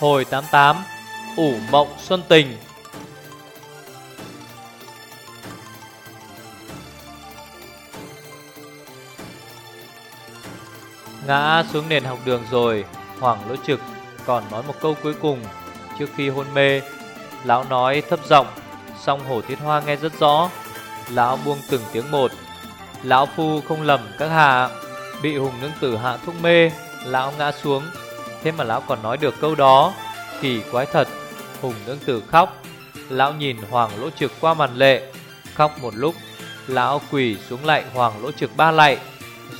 Hồi 88 ủ mộng xuân tình. Ngã xuống nền học đường rồi Hoàng lỗ trực, còn nói một câu cuối cùng. Trước khi hôn mê, Lão nói thấp giọng, Song hổ thiết hoa nghe rất rõ. Lão buông từng tiếng một. Lão phu không lầm các hạ, Bị hùng nương tử hạ thuốc mê, Lão ngã xuống. Thế mà lão còn nói được câu đó. Kỳ quái thật, Hùng nương tử khóc. Lão nhìn hoàng lỗ trực qua màn lệ, Khóc một lúc, Lão quỳ xuống lại hoàng lỗ trực ba lạy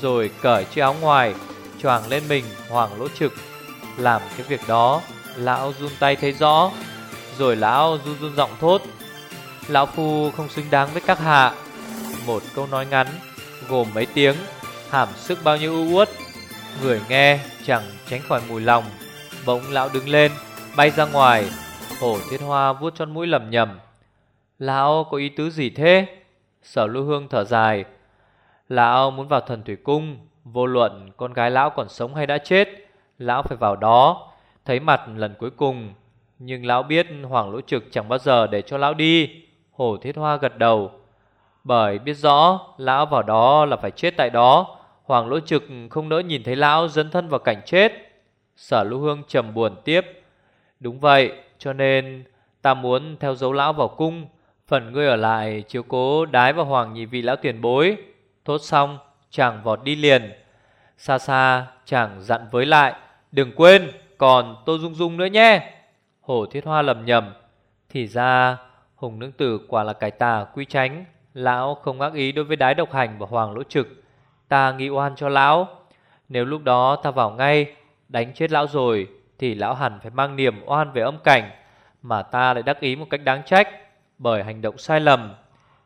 Rồi cởi chiếc áo ngoài, choàng lên mình hoàng lỗ trực. Làm cái việc đó, Lão run tay thấy rõ, Rồi lão run run giọng thốt. Lão phu không xứng đáng với các hạ. Một câu nói ngắn, Gồm mấy tiếng, Hàm sức bao nhiêu ưu uất. Người nghe chẳng tránh khỏi mùi lòng. Bỗng lão đứng lên, Bay ra ngoài, Hổ thiết hoa vuốt cho mũi lầm nhầm Lão có ý tứ gì thế? Sở lưu hương thở dài. Lão muốn vào thần thủy cung, Vô luận con gái lão còn sống hay đã chết, Lão phải vào đó, Thấy mặt lần cuối cùng. Nhưng lão biết Hoàng Lỗ Trực chẳng bao giờ để cho lão đi, Hổ Thiết Hoa gật đầu. Bởi biết rõ Lão vào đó là phải chết tại đó Hoàng Lỗ Trực không nỡ nhìn thấy lão Dấn thân vào cảnh chết. Sở Lũ Hương trầm buồn tiếp. Đúng vậy, cho nên Ta muốn theo dấu lão vào cung, Phần ngươi ở lại chiếu cố đái và hoàng nhị vị lão tiền bối. Thốt xong, chàng vọt đi liền. Xa xa, chàng dặn với lại, Đừng quên, còn Tô Dung Dung nữa nhé. Hổ Thiết Hoa lầm nhầm. Thì ra, Hùng Nương Tử quả là cải tà quy tránh Lão không ác ý đối với đái độc hành và hoàng lỗ trực. Ta nghĩ oan cho lão. Nếu lúc đó ta vào ngay, Đánh chết lão rồi, Thì lão hẳn phải mang niềm oan về âm cảnh, Mà ta lại đắc ý một cách đáng trách, Bởi hành động sai lầm.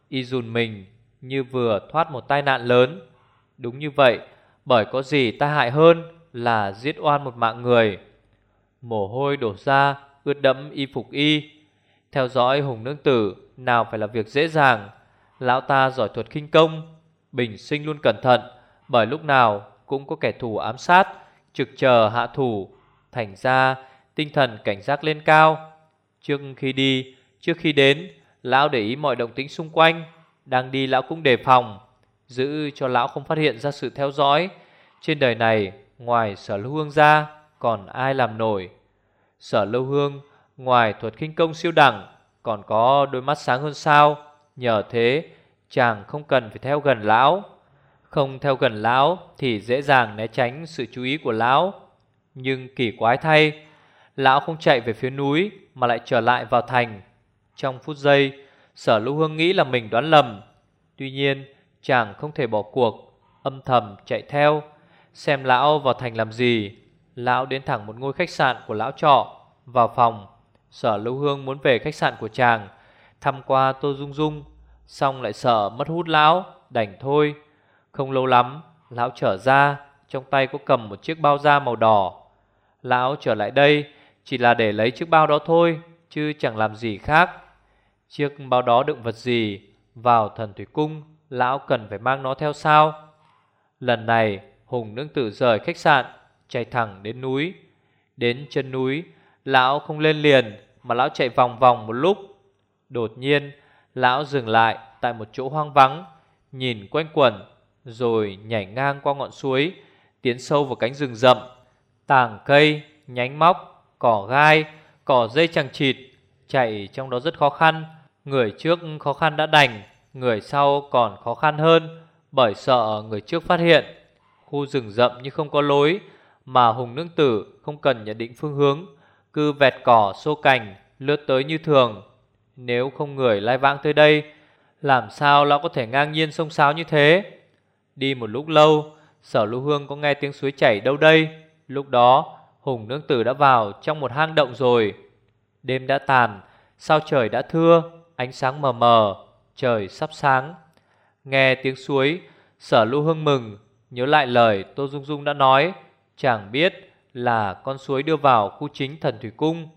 Y dùn mình như vừa thoát một tai nạn lớn. Đúng như vậy, Bởi có gì ta hại hơn Là giết oan một mạng người. Mồ hôi đổ ra, Ướt đẫm y phục y. Theo dõi hùng nương tử, Nào phải là việc dễ dàng. Lão ta giỏi thuật khinh công, Bình sinh luôn cẩn thận. Bởi lúc nào cũng có kẻ thù ám sát, Trực chờ hạ thủ, Thành ra tinh thần cảnh giác lên cao. Trước khi đi, Trước khi đến, Lão để ý mọi động tĩnh xung quanh. Đang đi lão cũng đề phòng, Giữ cho lão không phát hiện ra sự theo dõi. Trên đời này, Ngoài sở lưu hương ra, Còn ai làm nổi? Sở lưu hương, Ngoài thuật khinh công siêu đẳng, Còn có đôi mắt sáng hơn sao. Nhờ thế, chàng không cần phải theo gần lão. Không theo gần lão Thì dễ dàng né tránh sự chú ý của lão. Nhưng kỳ quái thay, Lão không chạy về phía núi Mà lại trở lại vào thành. Trong phút giây, Sở lưu hương nghĩ là mình đoán lầm. Tuy nhiên, chàng không thể bỏ cuộc, Âm thầm chạy theo, Xem lão vào thành làm gì. Lão đến thẳng một ngôi khách sạn của lão trọ, Vào phòng. Sở lưu hương muốn về khách sạn của chàng, Thăm qua Tô Dung Dung, Xong lại sợ mất hút lão, Đành thôi. Không lâu lắm, Lão trở ra, Trong tay có cầm một chiếc bao da màu đỏ. Lão trở lại đây, Chỉ là để lấy chiếc bao đó thôi, Chứ chẳng làm gì khác. Chiếc bao đó đựng vật gì? Vào thần thủy cung, Lão cần phải mang nó theo sao? Lần này, Hùng nương tử rời khách sạn, Chạy thẳng đến núi. Đến chân núi, Lão không lên liền, Mà lão chạy vòng vòng một lúc. Đột nhiên, Lão dừng lại tại một chỗ hoang vắng, Nhìn quanh quẩn rồi nhảy ngang qua ngọn suối Tiến sâu vào cánh rừng rậm. Tàng cây, nhánh móc, cỏ gai Cỏ dây chẳng chịt Chạy trong đó rất khó khăn. Người trước khó khăn đã đành Người sau còn khó khăn hơn Bởi sợ người trước phát hiện. Khu rừng rậm như không có lối Mà Hùng Nương Tử không cần nhận định phương hướng Cứ vẹt cỏ xô cành Lướt tới như thường. Nếu không người lai vãng tới đây Làm sao lão có thể ngang nhiên sông sáo như thế? Đi một lúc lâu, Sở Lưu Hương có nghe tiếng suối chảy đâu đây? Lúc đó, Hùng Nương Tử đã vào trong một hang động rồi. Đêm đã tàn, Sao trời đã thưa, Ánh sáng mờ mờ, Trời sắp sáng. Nghe tiếng suối, Sở Lưu Hương mừng, Nhớ lại lời Tô Dung Dung đã nói, Chàng biết là con suối đưa vào khu chính thần thủy cung,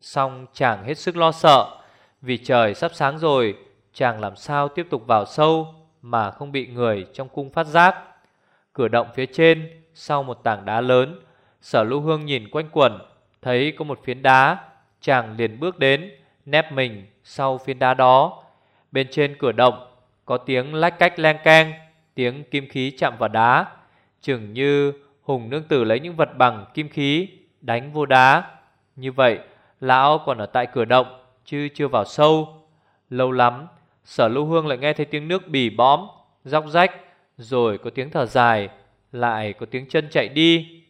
Xong chàng hết sức lo sợ, Vì trời sắp sáng rồi, Chàng làm sao tiếp tục vào sâu? Mà không bị người trong cung phát giác. Cửa động phía trên, Sau một tảng đá lớn, Sở Lưu Hương nhìn quanh quẩn Thấy có một phiến đá, Chàng liền bước đến, Nép mình sau phiến đá đó. Bên trên cửa động Có tiếng lách cách len keng, Tiếng kim khí chạm vào đá, Chừng như Hùng nương tử lấy những vật bằng kim khí Đánh vô đá. Như vậy, lão còn ở tại cửa động, Chứ chưa vào sâu. Lâu lắm Sở lưu hương lại nghe thấy tiếng nước bì bóm, Róc rách Rồi có tiếng thở dài Lại có tiếng chân chạy đi.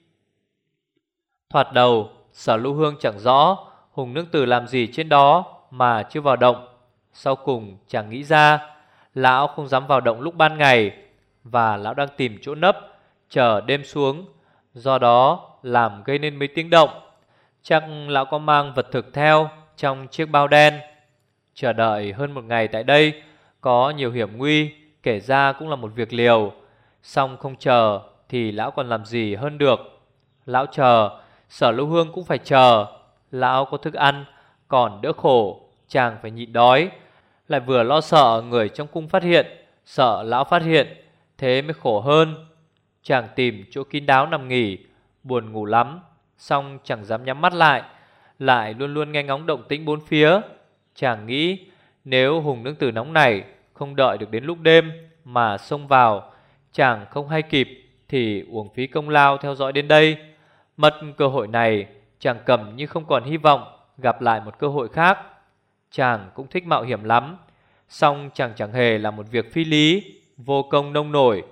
Thoạt đầu Sở lưu hương chẳng rõ Hùng nương tử làm gì trên đó Mà chưa vào động. Sau cùng chẳng nghĩ ra Lão không dám vào động lúc ban ngày Và lão đang tìm chỗ nấp Chờ đêm xuống Do đó làm gây nên mấy tiếng động. Chắc lão có mang vật thực theo Trong chiếc bao đen. Chờ đợi hơn một ngày tại đây, Có nhiều hiểm nguy, Kể ra cũng là một việc liều. Xong không chờ Thì lão còn làm gì hơn được? Lão chờ, Sở lưu hương cũng phải chờ. Lão có thức ăn, Còn đỡ khổ, Chàng phải nhịn đói. Lại vừa lo sợ người trong cung phát hiện, Sợ lão phát hiện, Thế mới khổ hơn. Chàng tìm chỗ kín đáo nằm nghỉ, Buồn ngủ lắm Xong chẳng dám nhắm mắt lại Lại luôn luôn nghe ngóng động tĩnh bốn phía. Chàng nghĩ, Nếu hùng nương tử nóng này Không đợi được đến lúc đêm Mà xông vào, Chàng không hay kịp Thì uổng phí công lao theo dõi đến đây. Mất cơ hội này, Chàng cầm như không còn hy vọng Gặp lại một cơ hội khác. Chàng cũng thích mạo hiểm lắm, song chàng chẳng hề là một việc phi lý, Vô công nông nổi.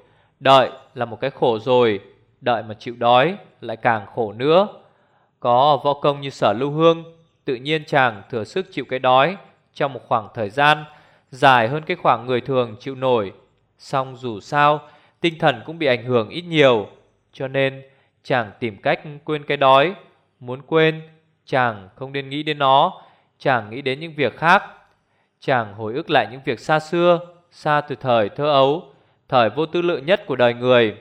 Đợi là một cái khổ rồi, Đợi mà chịu đói lại càng khổ nữa. Có võ công như sở lưu hương Tự nhiên chàng thừa sức chịu cái đói Trong một khoảng thời gian Dài hơn cái khoảng người thường chịu nổi. Xong dù sao, Tinh thần cũng bị ảnh hưởng ít nhiều, Cho nên chàng tìm cách quên cái đói. Muốn quên, Chàng không nên nghĩ đến nó, Chàng nghĩ đến những việc khác. Chàng hồi ức lại những việc xa xưa, Xa từ thời thơ ấu, Thời vô tư lự nhất của đời người.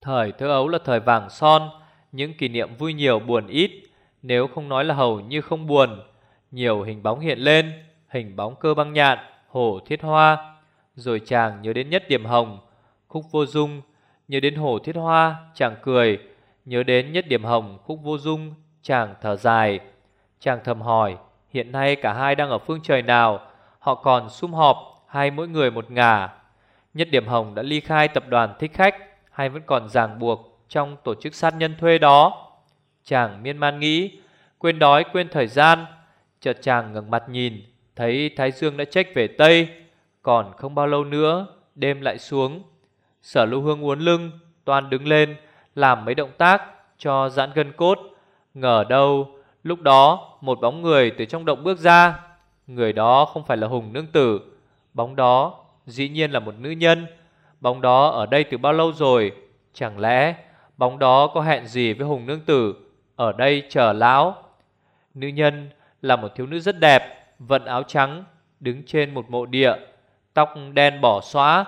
Thời thơ ấu là thời vàng son, Những kỷ niệm vui nhiều buồn ít. Nếu không nói là hầu như không buồn, Nhiều hình bóng hiện lên, Hình bóng cơ băng nhạn Hổ thiết hoa. Rồi chàng nhớ đến nhất điểm hồng, Khúc vô dung. Nhớ đến hổ thiết hoa, chàng cười. Nhớ đến nhất điểm hồng, khúc vô dung, Chàng thở dài. Chàng thầm hỏi, Hiện nay cả hai đang ở phương trời nào? Họ còn sum họp hay mỗi người một ngả. Nhất điểm hồng đã ly khai tập đoàn thích khách Hay vẫn còn ràng buộc Trong tổ chức sát nhân thuê đó. Chàng miên man nghĩ, Quên đói, quên thời gian. Chợt chàng ngẩng mặt nhìn, Thấy Thái Dương đã trách về Tây, Còn không bao lâu nữa, Đêm lại xuống. Sở lưu hương uốn lưng Toàn đứng lên, Làm mấy động tác cho giãn gân cốt. Ngờ đâu, Lúc đó, một bóng người từ trong động bước ra. Người đó không phải là Hùng Nương Tử. Bóng đó dĩ nhiên là một nữ nhân. Bóng đó ở đây từ bao lâu rồi? Chẳng lẽ bóng đó có hẹn gì với Hùng Nương Tử? Ở đây chờ lão. Nữ nhân là một thiếu nữ rất đẹp, Vận áo trắng, Đứng trên một mộ địa, Tóc đen bỏ xóa,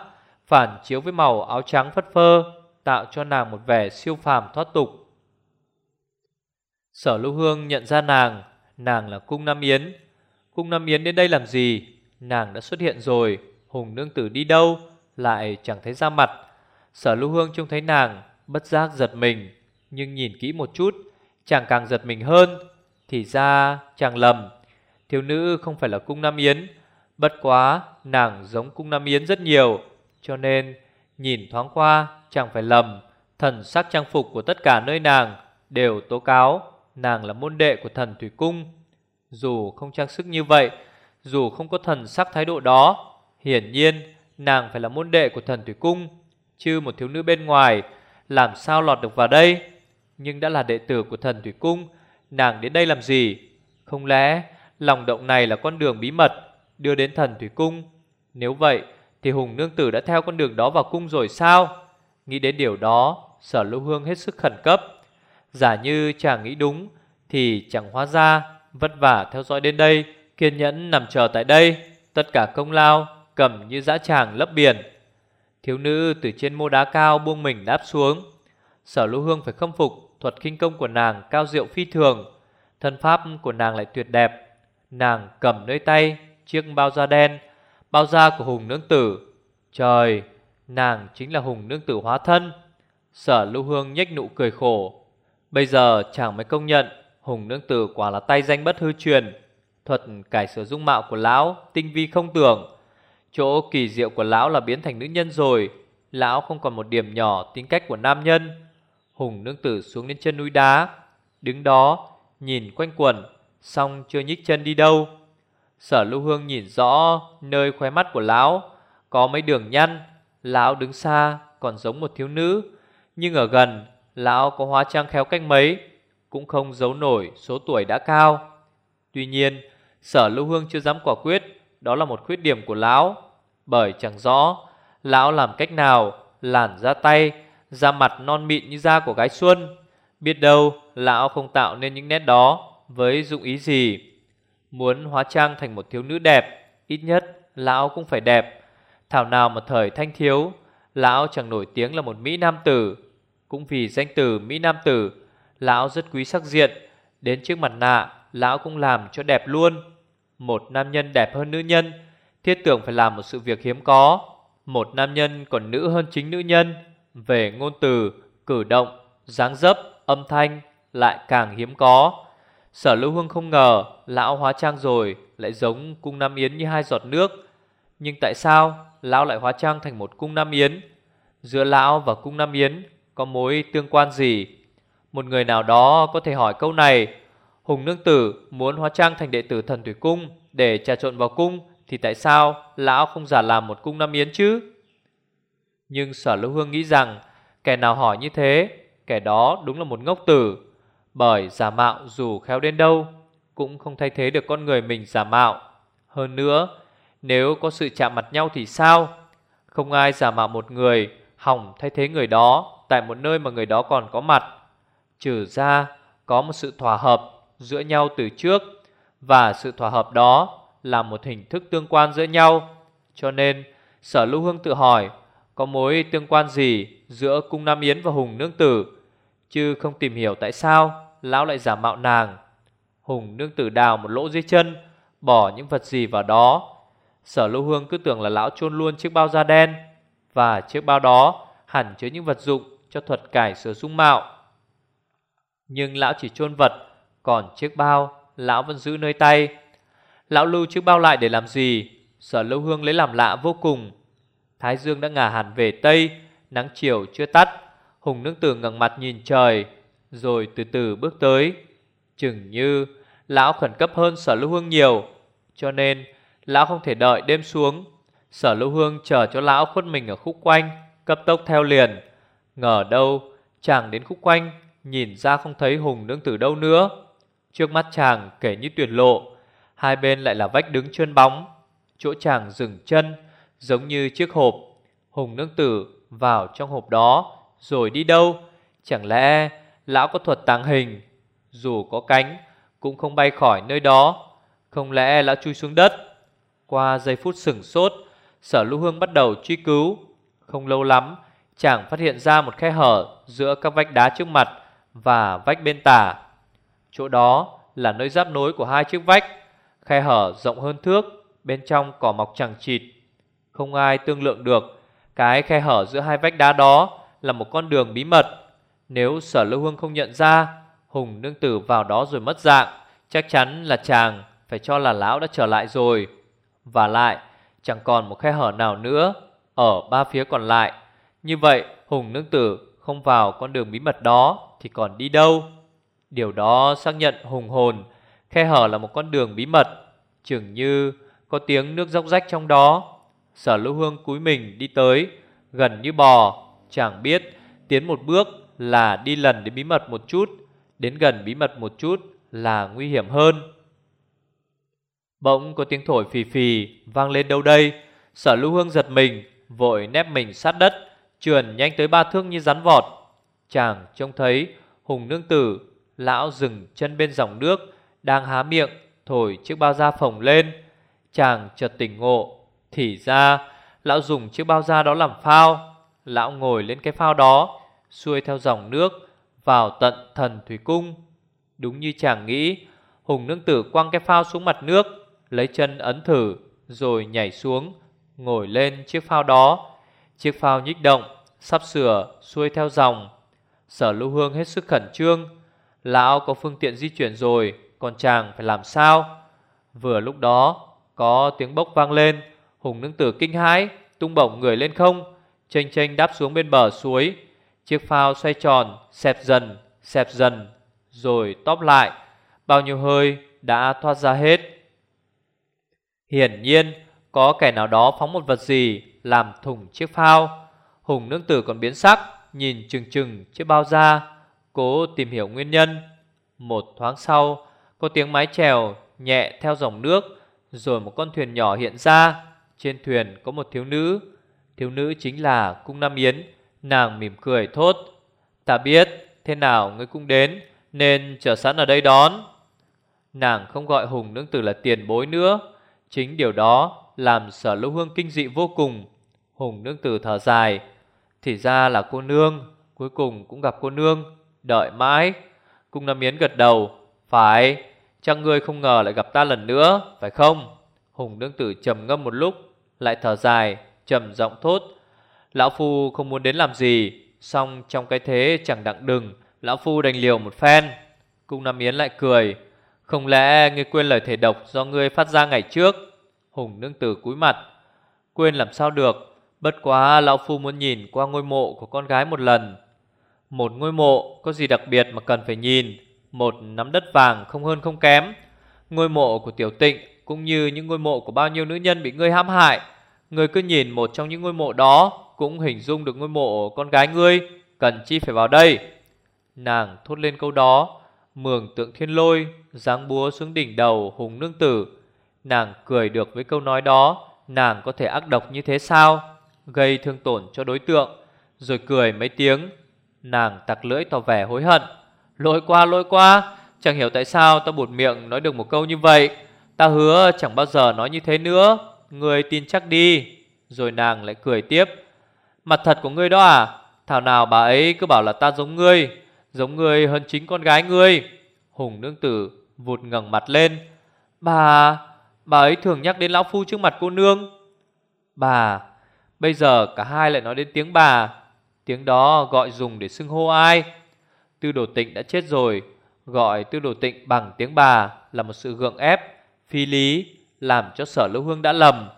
Phản chiếu với màu áo trắng phất phơ, Tạo cho nàng một vẻ siêu phàm thoát tục. Sở Lưu Hương nhận ra nàng Nàng là Cung Nam Yến. Cung Nam Yến đến đây làm gì? Nàng đã xuất hiện rồi, Hùng nương tử đi đâu? Lại chẳng thấy ra mặt. Sở Lưu Hương trông thấy nàng, Bất giác giật mình, Nhưng nhìn kỹ một chút Chàng càng giật mình hơn, Thì ra chàng lầm. Thiếu nữ không phải là Cung Nam Yến, Bất quá nàng giống Cung Nam Yến rất nhiều, Cho nên nhìn thoáng qua chẳng phải lầm. Thần sắc trang phục của tất cả nơi nàng Đều tố cáo Nàng là môn đệ của thần Thủy Cung. Dù không trang sức như vậy, Dù không có thần sắc thái độ đó, Hiển nhiên nàng phải là môn đệ của thần Thủy Cung, Chứ một thiếu nữ bên ngoài Làm sao lọt được vào đây? Nhưng đã là đệ tử của thần Thủy Cung, Nàng đến đây làm gì? Không lẽ lòng động này là con đường bí mật Đưa đến thần Thủy Cung? Nếu vậy, thì Hùng Nương Tử đã theo con đường đó vào cung rồi sao? Nghĩ đến điều đó, Sở Lưu Hương hết sức khẩn cấp. Giả như chàng nghĩ đúng, Thì chẳng hóa ra, Vất vả theo dõi đến đây, Kiên nhẫn nằm chờ tại đây. Tất cả công lao cầm như dã tràng lấp biển. Thiếu nữ từ trên mô đá cao buông mình đáp xuống. Sở Lưu Hương phải khâm phục Thuật kinh công của nàng cao diệu phi thường, Thân pháp của nàng lại tuyệt đẹp. Nàng cầm nơi tay Chiếc bao da đen, Bao da của Hùng Nương Tử. Trời, Nàng chính là Hùng Nương Tử hóa thân. Sở Lưu Hương nhếch nụ cười khổ. Bây giờ chàng mới công nhận Hùng nương tử quả là tay danh bất hư truyền. Thuật cải sửa dung mạo của lão Tinh vi không tưởng. Chỗ kỳ diệu của lão là biến thành nữ nhân rồi. Lão không còn một điểm nhỏ tính cách của nam nhân. Hùng nương tử xuống đến chân núi đá, Đứng đó, Nhìn quanh quẩn Xong chưa nhích chân đi đâu. Sở lưu hương nhìn rõ Nơi khóe mắt của lão, Có mấy đường nhăn, Lão đứng xa, còn giống một thiếu nữ. Nhưng ở gần, Lão có hóa trang khéo cách mấy, Cũng không giấu nổi số tuổi đã cao. Tuy nhiên, Sở lưu hương chưa dám quả quyết, Đó là một khuyết điểm của lão. Bởi chẳng rõ, Lão làm cách nào Làn ra tay Da mặt non mịn như da của gái xuân. Biết đâu lão không tạo nên những nét đó Với dụng ý gì. Muốn hóa trang thành một thiếu nữ đẹp, Ít nhất lão cũng phải đẹp. Thảo nào mà thời thanh thiếu, Lão chẳng nổi tiếng là một Mỹ Nam Tử. Cũng vì danh từ Mỹ Nam Tử, Lão rất quý sắc diện. Đến trước mặt nạ, Lão cũng làm cho đẹp luôn. Một nam nhân đẹp hơn nữ nhân, Thiết tưởng phải làm một sự việc hiếm có. Một nam nhân còn nữ hơn chính nữ nhân. Về ngôn từ, cử động, dáng dấp, âm thanh Lại càng hiếm có. Sở Lưu Hương không ngờ Lão hóa trang rồi Lại giống cung Nam Yến như hai giọt nước. Nhưng tại sao Lão lại hóa trang thành một cung Nam Yến? Giữa Lão và cung Nam Yến Có mối tương quan gì? Một người nào đó có thể hỏi câu này. Hùng Nương Tử muốn hóa trang thành đệ tử thần Thủy Cung Để trà trộn vào cung Thì tại sao Lão không giả làm một cung Nam Yến chứ? Nhưng Sở Lưu Hương nghĩ rằng, Kẻ nào hỏi như thế, Kẻ đó đúng là một ngốc tử. Bởi giả mạo dù khéo đến đâu, Cũng không thay thế được con người mình giả mạo. Hơn nữa, Nếu có sự chạm mặt nhau thì sao? Không ai giả mạo một người, Hỏng thay thế người đó Tại một nơi mà người đó còn có mặt. Trừ ra, có một sự thỏa hợp Giữa nhau từ trước, Và sự thỏa hợp đó Là một hình thức tương quan giữa nhau. Cho nên, Sở Lưu Hương tự hỏi có mối tương quan gì Giữa Cung Nam Yến và Hùng Nương Tử? Chứ không tìm hiểu tại sao Lão lại giả mạo nàng. Hùng Nương Tử đào một lỗ dưới chân, Bỏ những vật gì vào đó. Sở Lưu Hương cứ tưởng là lão chôn luôn chiếc bao da đen, Và chiếc bao đó hẳn chứa những vật dụng cho thuật cải sửa dung mạo. Nhưng lão chỉ chôn vật, Còn chiếc bao lão vẫn giữ nơi tay. Lão lưu chiếc bao lại để làm gì? Sở Lưu Hương lấy làm lạ vô cùng. Thái Dương đã ngả hẳn về Tây, Nắng chiều chưa tắt, Hùng nương tử ngẩng mặt nhìn trời, Rồi từ từ bước tới. Chừng như lão khẩn cấp hơn sở lưu hương nhiều, Cho nên lão không thể đợi đêm xuống. Sở lưu hương chờ cho lão khuất mình ở khúc quanh, Cấp tốc theo liền. Ngờ đâu, chàng đến khúc quanh, Nhìn ra không thấy hùng nương tử đâu nữa. Trước mắt chàng kể như tuyệt lộ, Hai bên lại là vách đứng trơn bóng. Chỗ chàng dừng chân Giống như chiếc hộp, Hùng nương tử vào trong hộp đó, Rồi đi đâu? Chẳng lẽ lão có thuật tàng hình? Dù có cánh, Cũng không bay khỏi nơi đó. Không lẽ lão chui xuống đất? Qua giây phút sửng sốt, Sở Lưu Hương bắt đầu truy cứu. Không lâu lắm, Chàng phát hiện ra một khe hở Giữa các vách đá trước mặt Và vách bên tả. Chỗ đó là nơi giáp nối của hai chiếc vách. Khe hở rộng hơn thước, Bên trong cỏ mọc chẳng chịt. Không ai tương lượng được. Cái khe hở giữa hai vách đá đó Là một con đường bí mật. Nếu sở lưu hương không nhận ra, Hùng nương tử vào đó rồi mất dạng, Chắc chắn là chàng Phải cho là lão đã trở lại rồi. Và lại, chẳng còn một khe hở nào nữa Ở ba phía còn lại. Như vậy, Hùng nương tử không vào con đường bí mật đó Thì còn đi đâu? Điều đó xác nhận hùng hồn. Khe hở là một con đường bí mật. Chừng như có tiếng nước róc rách trong đó. Sở lưu hương cúi mình đi tới, Gần như bò Chẳng biết, tiến một bước là đi lần đến bí mật một chút, Đến gần bí mật một chút là nguy hiểm hơn. Bỗng có tiếng thổi phì phì vang lên đâu đây? Sở lưu hương giật mình, Vội nép mình sát đất, Trườn nhanh tới ba thước như rắn vọt. Chàng trông thấy Hùng nương tử, Lão dừng chân bên dòng nước, Đang há miệng Thổi chiếc bao da phồng lên. Chàng chợt tỉnh ngộ thì ra, Lão dùng chiếc bao da đó làm phao. Lão ngồi lên cái phao đó, Xuôi theo dòng nước Vào tận thần thủy cung. Đúng như chàng nghĩ, Hùng nương tử quăng cái phao xuống mặt nước, Lấy chân ấn thử, Rồi nhảy xuống, Ngồi lên chiếc phao đó. Chiếc phao nhích động, Sắp sửa, xuôi theo dòng. Sở lưu hương hết sức khẩn trương. Lão có phương tiện di chuyển rồi, Còn chàng phải làm sao? Vừa lúc đó, có tiếng bốc vang lên. Hùng nương tử kinh hãi, Tung bổng người lên không, Chênh chênh đáp xuống bên bờ suối. Chiếc phao xoay tròn, Xẹp dần xẹp dần, Rồi tóp lại. Bao nhiêu hơi đã thoát ra hết. Hiển nhiên, Có kẻ nào đó phóng một vật gì Làm thủng chiếc phao. Hùng nương tử còn biến sắc, Nhìn chừng chừng chiếc bao da, Cố tìm hiểu nguyên nhân. Một thoáng sau, Có tiếng mái chèo nhẹ theo dòng nước, Rồi một con thuyền nhỏ hiện ra. Trên thuyền có một thiếu nữ. Thiếu nữ chính là Cung Nam Yến. Nàng mỉm cười thốt, Ta biết thế nào ngươi cũng đến, Nên chờ sẵn ở đây đón. Nàng không gọi Hùng nương tử là tiền bối nữa. Chính điều đó Làm sở lưu hương kinh dị vô cùng. Hùng nương tử thở dài, Thì ra là cô nương, Cuối cùng cũng gặp cô nương, Đợi mãi. Cung Nam Yến gật đầu, Phải, chăng ngươi không ngờ lại gặp ta lần nữa, Phải không? Hùng nương tử trầm ngâm một lúc lại thở dài, trầm giọng thốt, Lão Phu không muốn đến làm gì Xong trong cái thế chẳng đặng đừng, Lão Phu đành liều một phen. Cung Nam Yến lại cười, Không lẽ ngươi quên lời thể độc do ngươi phát ra ngày trước? Hùng nương tử cúi mặt, Quên làm sao được, Bất quá Lão Phu muốn nhìn qua ngôi mộ của con gái một lần. Một ngôi mộ có gì đặc biệt mà cần phải nhìn? Một nắm đất vàng không hơn không kém. Ngôi mộ của Tiểu Tịnh cũng như những ngôi mộ của bao nhiêu nữ nhân bị ngươi hãm hại, Ngươi cứ nhìn một trong những ngôi mộ đó Cũng hình dung được ngôi mộ con gái ngươi, Cần chi phải vào đây. Nàng thốt lên câu đó, Mường tượng thiên lôi Giáng búa xuống đỉnh đầu hùng nương tử. Nàng cười được với câu nói đó, Nàng có thể ác độc như thế sao? Gây thương tổn cho đối tượng. Rồi cười mấy tiếng, Nàng tặc lưỡi tỏ vẻ hối hận. Lỗi qua lỗi qua Chẳng hiểu tại sao ta buột miệng nói được một câu như vậy. Ta hứa chẳng bao giờ nói như thế nữa. Người tin chắc đi. Rồi nàng lại cười tiếp. Mặt thật của ngươi đó à? Thảo nào bà ấy cứ bảo là ta giống ngươi Giống ngươi hơn chính con gái ngươi. Hùng nương tử vụt ngẩng mặt lên. Bà Bà ấy thường nhắc đến lão phu trước mặt cô nương. Bà, Bây giờ cả hai lại nói đến tiếng bà. Tiếng đó gọi dùng để xưng hô ai? Tư đồ tịnh đã chết rồi. Gọi tư đồ tịnh bằng tiếng bà Là một sự gượng ép. Phi lý làm cho sở lưu hương đã lầm.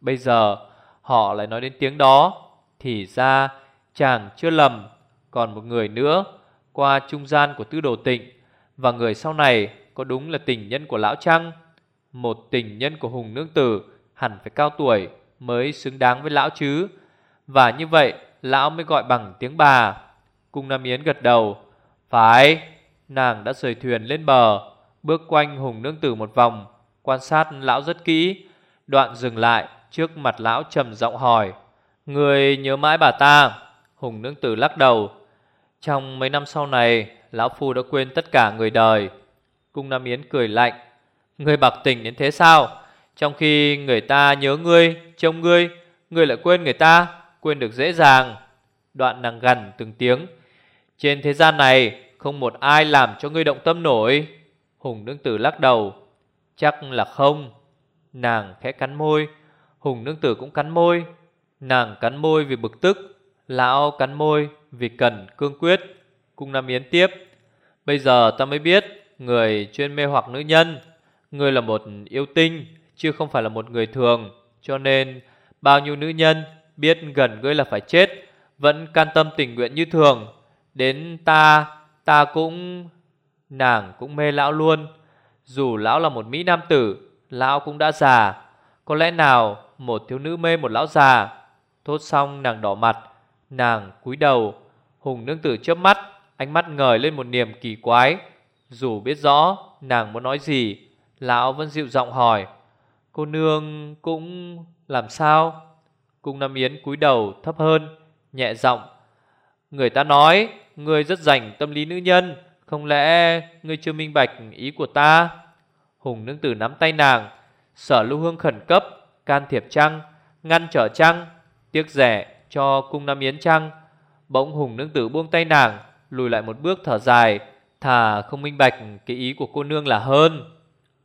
Bây giờ họ lại nói đến tiếng đó, thì ra chàng chưa lầm, còn một người nữa qua trung gian của tư đồ tịnh và người sau này có đúng là tình nhân của lão trăng. Một tình nhân của hùng nương tử hẳn phải cao tuổi mới xứng đáng với lão chứ. Và như vậy lão mới gọi bằng tiếng bà. Cung Nam Yến gật đầu. Phải, nàng đã rời thuyền lên bờ, bước quanh hùng nương tử một vòng Quan sát lão rất kỹ. Đoạn dừng lại trước mặt lão trầm giọng hỏi, Người nhớ mãi bà ta? Hùng nương tử lắc đầu, Trong mấy năm sau này, Lão Phu đã quên tất cả người đời. Cung Nam Yến cười lạnh, Người bạc tình đến thế sao? Trong khi người ta nhớ ngươi, Trông ngươi Ngươi lại quên người ta, Quên được dễ dàng. Đoạn nàng gần từng tiếng, Trên thế gian này Không một ai làm cho ngươi động tâm nổi. Hùng nương tử lắc đầu Chắc là không. Nàng khẽ cắn môi. Hùng nương tử cũng cắn môi. Nàng cắn môi vì bực tức. Lão cắn môi vì cần cương quyết. Cung Nam Yến tiếp. Bây giờ ta mới biết, Người chuyên mê hoặc nữ nhân, Người là một yêu tinh, Chứ không phải là một người thường. Cho nên, bao nhiêu nữ nhân Biết gần ngươi là phải chết, Vẫn can tâm tình nguyện như thường. Đến ta Ta cũng, Nàng cũng mê lão luôn dù lão là một Mỹ Nam tử, Lão cũng đã già. Có lẽ nào một thiếu nữ mê một lão già? Thốt xong, nàng đỏ mặt, Nàng cúi đầu, Hùng nương tử chớp mắt, Ánh mắt ngời lên một niềm kỳ quái. Dù biết rõ nàng muốn nói gì, Lão vẫn dịu giọng hỏi, Cô nương cũng làm sao? Cung Nam Yến cúi đầu thấp hơn, Nhẹ giọng, Người ta nói, Người rất dành tâm lý nữ nhân không lẽ ngươi chưa minh bạch ý của ta? Hùng nương tử nắm tay nàng, Sở lưu hương khẩn cấp, Can thiệp trăng Ngăn trở trăng Tiếc rẻ cho cung Nam Yến trăng Bỗng hùng nương tử buông tay nàng, Lùi lại một bước thở dài, Thà không minh bạch cái ý của cô nương là hơn.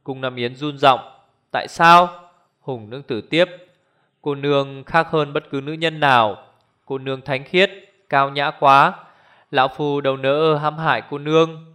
Cung Nam Yến run giọng, Tại sao? Hùng nương tử tiếp, Cô nương khác hơn bất cứ nữ nhân nào. Cô nương thánh khiết, Cao nhã quá Lão Phu đâu nỡ hãm hại cô nương.